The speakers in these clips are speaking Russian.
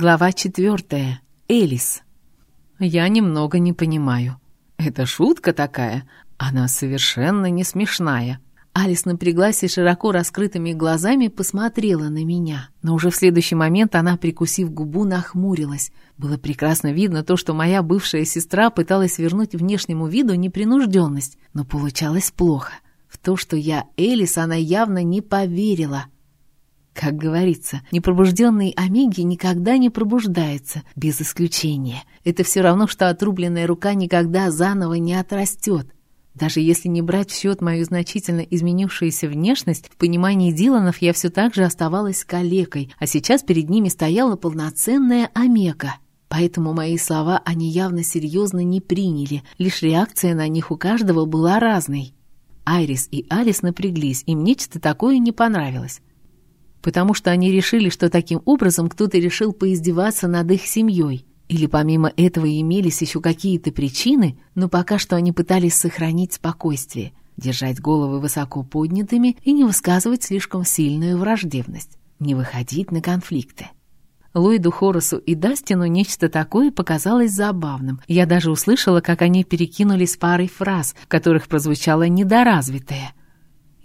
Глава четвертая. Элис. Я немного не понимаю. Это шутка такая? Она совершенно не смешная. Алис напряглась и широко раскрытыми глазами посмотрела на меня. Но уже в следующий момент она, прикусив губу, нахмурилась. Было прекрасно видно то, что моя бывшая сестра пыталась вернуть внешнему виду непринужденность, но получалось плохо. В то, что я Элис, она явно не поверила. Как говорится, непробужденный Омеги никогда не пробуждается, без исключения. Это все равно, что отрубленная рука никогда заново не отрастет. Даже если не брать в счет мою значительно изменившуюся внешность, в понимании Диланов я все так же оставалась калекой, а сейчас перед ними стояла полноценная Омега. Поэтому мои слова они явно серьезно не приняли, лишь реакция на них у каждого была разной. Айрис и Алис напряглись, им нечто такое не понравилось. Потому что они решили, что таким образом кто-то решил поиздеваться над их семьей. Или помимо этого имелись еще какие-то причины, но пока что они пытались сохранить спокойствие, держать головы высоко поднятыми и не высказывать слишком сильную враждебность, не выходить на конфликты. Ллойду Хоросу и Дастину нечто такое показалось забавным. Я даже услышала, как они перекинулись парой фраз, в которых прозвучало «недоразвитое».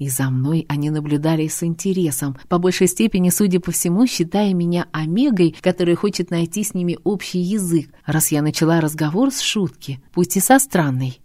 И за мной они наблюдали с интересом, по большей степени, судя по всему, считая меня омегой, которая хочет найти с ними общий язык, раз я начала разговор с шутки, пусть и со странной.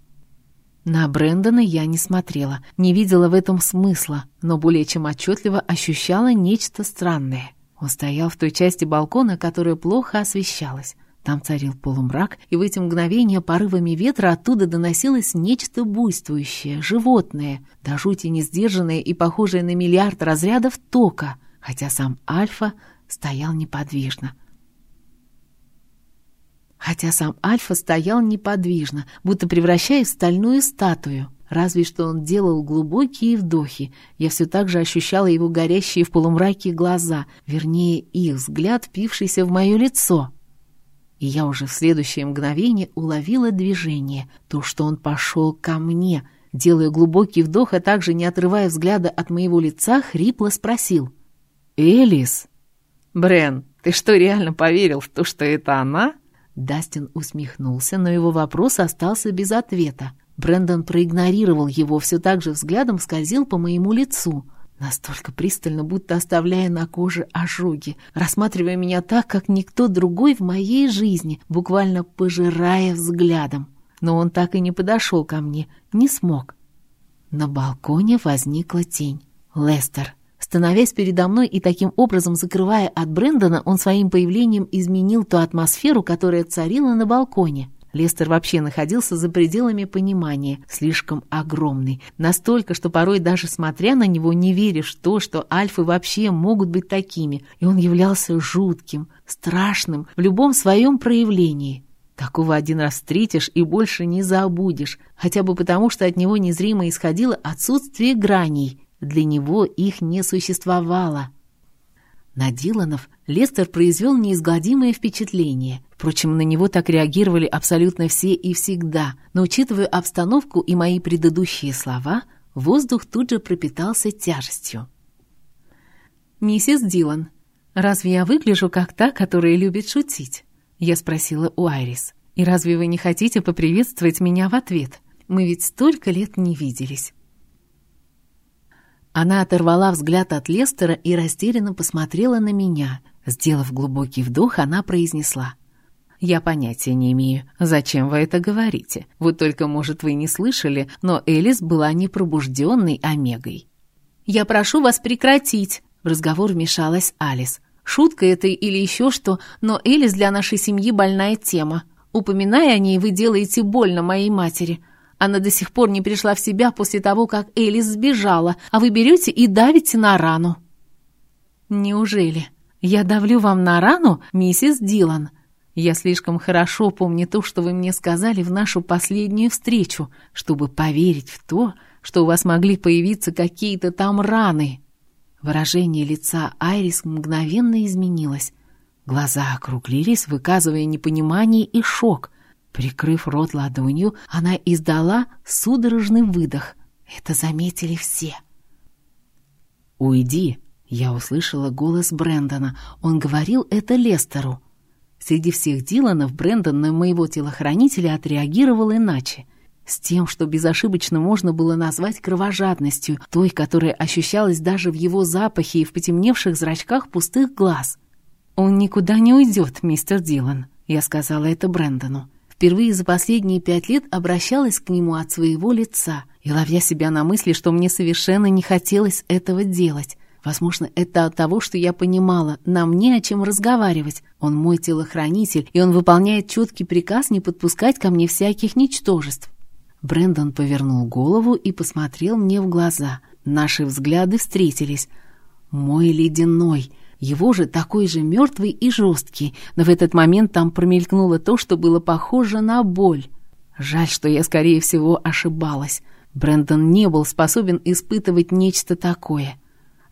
На Брэндона я не смотрела, не видела в этом смысла, но более чем отчетливо ощущала нечто странное. Он стоял в той части балкона, которая плохо освещалась. Там царил полумрак, и в эти мгновения порывами ветра оттуда доносилось нечто буйствующее, животное, до жути несдержанное и похожее на миллиард разрядов тока, хотя сам Альфа стоял неподвижно. Хотя сам Альфа стоял неподвижно, будто превращаясь в стальную статую. Разве что он делал глубокие вдохи. Я все так же ощущала его горящие в полумраке глаза, вернее, их взгляд, впившийся в мое лицо и я уже в следующее мгновение уловила движение, то, что он пошел ко мне, делая глубокий вдох, а также, не отрывая взгляда от моего лица, хрипло спросил. «Элис?» «Брен, ты что, реально поверил в то, что это она?» Дастин усмехнулся, но его вопрос остался без ответа. Брэндон проигнорировал его, все так же взглядом скользил по моему лицу — Настолько пристально, будто оставляя на коже ожоги, рассматривая меня так, как никто другой в моей жизни, буквально пожирая взглядом. Но он так и не подошел ко мне, не смог. На балконе возникла тень. Лестер. Становясь передо мной и таким образом закрывая от Брэндона, он своим появлением изменил ту атмосферу, которая царила на балконе. Лестер вообще находился за пределами понимания, слишком огромный. Настолько, что порой даже смотря на него не веришь в то, что альфы вообще могут быть такими. И он являлся жутким, страшным в любом своем проявлении. Такого один раз встретишь и больше не забудешь, хотя бы потому, что от него незримо исходило отсутствие граней. Для него их не существовало. На Диланов Лестер произвел неизгладимое впечатление. Впрочем, на него так реагировали абсолютно все и всегда. Но учитывая обстановку и мои предыдущие слова, воздух тут же пропитался тяжестью. «Миссис Дилан, разве я выгляжу как та, которая любит шутить?» Я спросила у Айрис. «И разве вы не хотите поприветствовать меня в ответ? Мы ведь столько лет не виделись». Она оторвала взгляд от Лестера и растерянно посмотрела на меня. Сделав глубокий вдох, она произнесла. «Я понятия не имею, зачем вы это говорите. Вот только, может, вы не слышали, но Элис была непробужденной Омегой». «Я прошу вас прекратить!» В разговор вмешалась Алис. «Шутка это или еще что, но Элис для нашей семьи больная тема. Упоминая о ней, вы делаете больно моей матери. Она до сих пор не пришла в себя после того, как Элис сбежала, а вы берете и давите на рану». «Неужели? Я давлю вам на рану, миссис Дилан?» Я слишком хорошо помню то, что вы мне сказали в нашу последнюю встречу, чтобы поверить в то, что у вас могли появиться какие-то там раны. Выражение лица Айрис мгновенно изменилось. Глаза округлились, выказывая непонимание и шок. Прикрыв рот ладонью, она издала судорожный выдох. Это заметили все. «Уйди!» — я услышала голос Брэндона. Он говорил это Лестеру. Среди всех Диланов Брэндон на моего телохранителя отреагировал иначе. С тем, что безошибочно можно было назвать кровожадностью, той, которая ощущалась даже в его запахе и в потемневших зрачках пустых глаз. «Он никуда не уйдет, мистер Дилан», — я сказала это Брэндону. Впервые за последние пять лет обращалась к нему от своего лица и ловя себя на мысли, что мне совершенно не хотелось этого делать. Возможно, это от того, что я понимала, нам не о чем разговаривать. Он мой телохранитель, и он выполняет четкий приказ не подпускать ко мне всяких ничтожеств. Брендон повернул голову и посмотрел мне в глаза. Наши взгляды встретились. Мой ледяной, его же такой же мертвый и жесткий, но в этот момент там промелькнуло то, что было похоже на боль. Жаль, что я, скорее всего, ошибалась. Брендон не был способен испытывать нечто такое.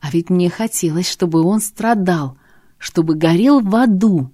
А ведь мне хотелось, чтобы он страдал, чтобы горел в аду.